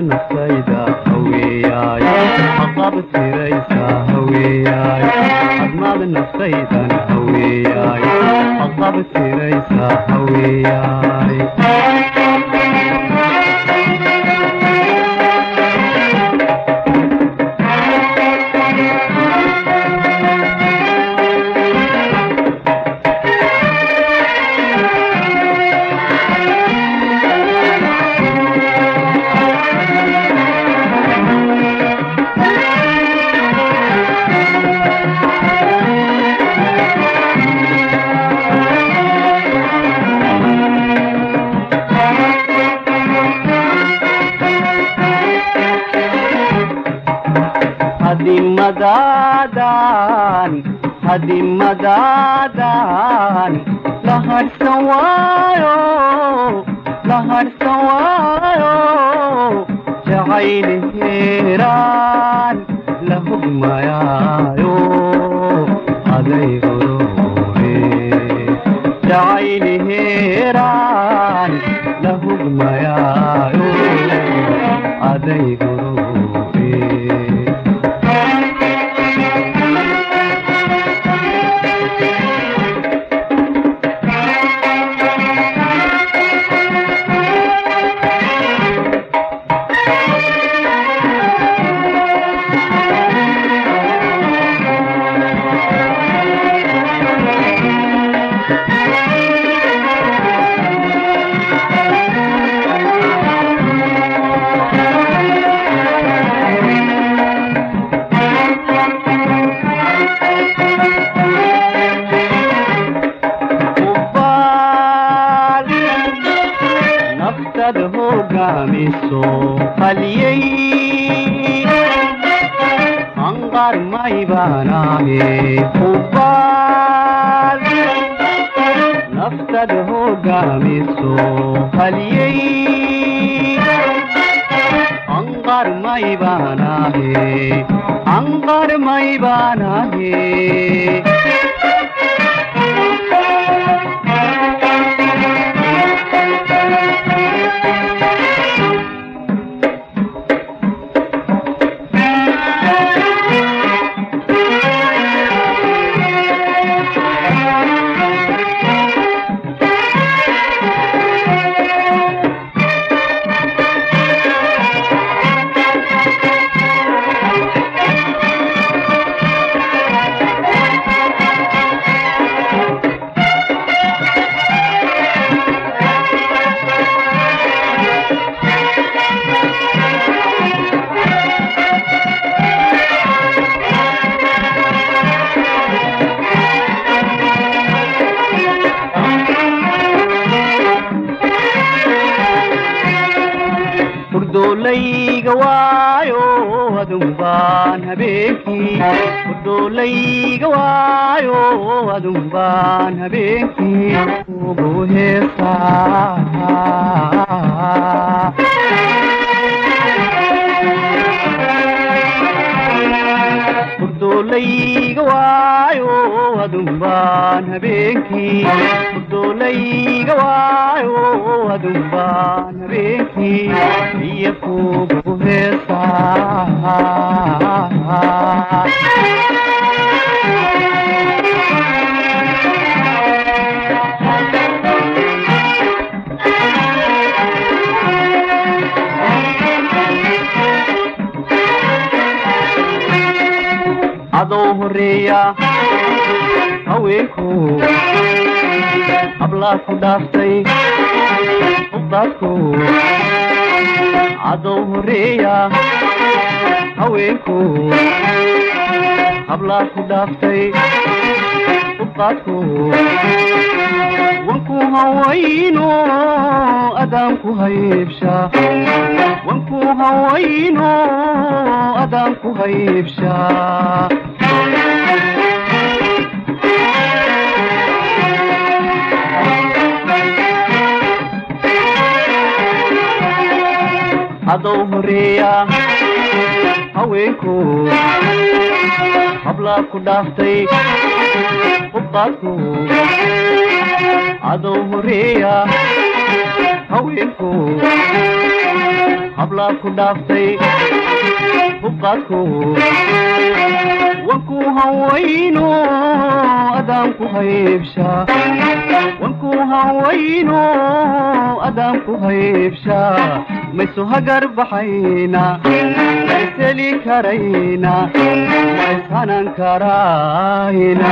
من الصيدة هوياي حصابت من الصيدة هوياي هدي مداداني هدي مداداني لهر سوايو لهر سوايو جعيني هيران لهم يايو عليه روحي جعيني هيران لهم يايو عليه anqar may baanaahe ubaal naftad hogaamiso haliyey anqar may baanaahe anqar may adun baan habeenkii hurdoolayga waayo adun baan habeenkii ugu heesaa hurdoolayga waayo adun baan habeenkii hurdoolayga waayo adun baan habeenkii iyo kugu adoo horreeya haweenku hablaa ku dhaaftay ubadku adoo horreeya haweenku hablaa ku dhaaftay ubadku wanku hawayno adaan ku haybshaa wanku hawayno adaan ku haybshaa adow horreeya haweenku hablaa ku dhaaftay hubqaadku adow horreeya haweenku hablaa ku dhaaftay hubqaadku wanku hawayno adaan ku haybshaa wanku hawayno adaan ku haybshaa maysu hagar baxayna mayseli karayna mayshanan karayna